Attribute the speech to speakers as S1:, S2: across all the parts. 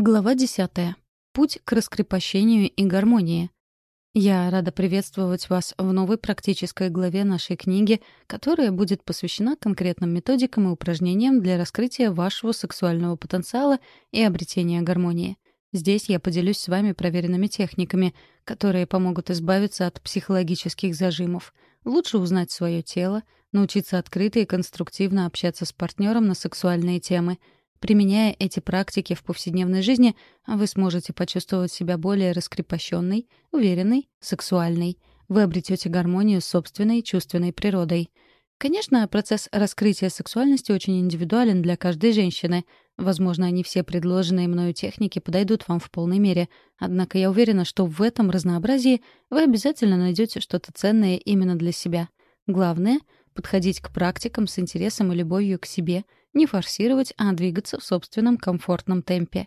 S1: Глава 10. Путь к раскрепощению и гармонии. Я рада приветствовать вас в новой практической главе нашей книги, которая будет посвящена конкретным методикам и упражнениям для раскрытия вашего сексуального потенциала и обретения гармонии. Здесь я поделюсь с вами проверенными техниками, которые помогут избавиться от психологических зажимов, лучше узнать свое тело, научиться открыто и конструктивно общаться с партнером на сексуальные темы — Применяя эти практики в повседневной жизни, вы сможете почувствовать себя более раскрепощенной, уверенной, сексуальной. Вы обретете гармонию с собственной чувственной природой. Конечно, процесс раскрытия сексуальности очень индивидуален для каждой женщины. Возможно, не все предложенные мною техники подойдут вам в полной мере. Однако я уверена, что в этом разнообразии вы обязательно найдете что-то ценное именно для себя. Главное — подходить к практикам с интересом и любовью к себе — не форсировать, а двигаться в собственном комфортном темпе.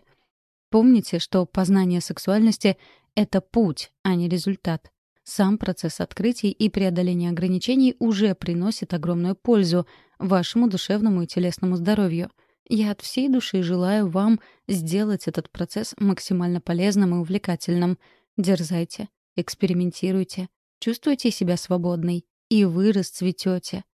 S1: Помните, что познание сексуальности — это путь, а не результат. Сам процесс открытий и преодоления ограничений уже приносит огромную пользу вашему душевному и телесному здоровью. Я от всей души желаю вам сделать этот процесс максимально полезным и увлекательным. Дерзайте, экспериментируйте, чувствуйте себя свободной, и вы расцветете.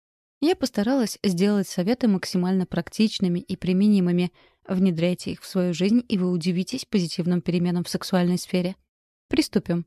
S1: Я постаралась сделать советы максимально практичными и применимыми. Внедряйте их в свою жизнь, и вы удивитесь позитивным переменам в сексуальной сфере. Приступим.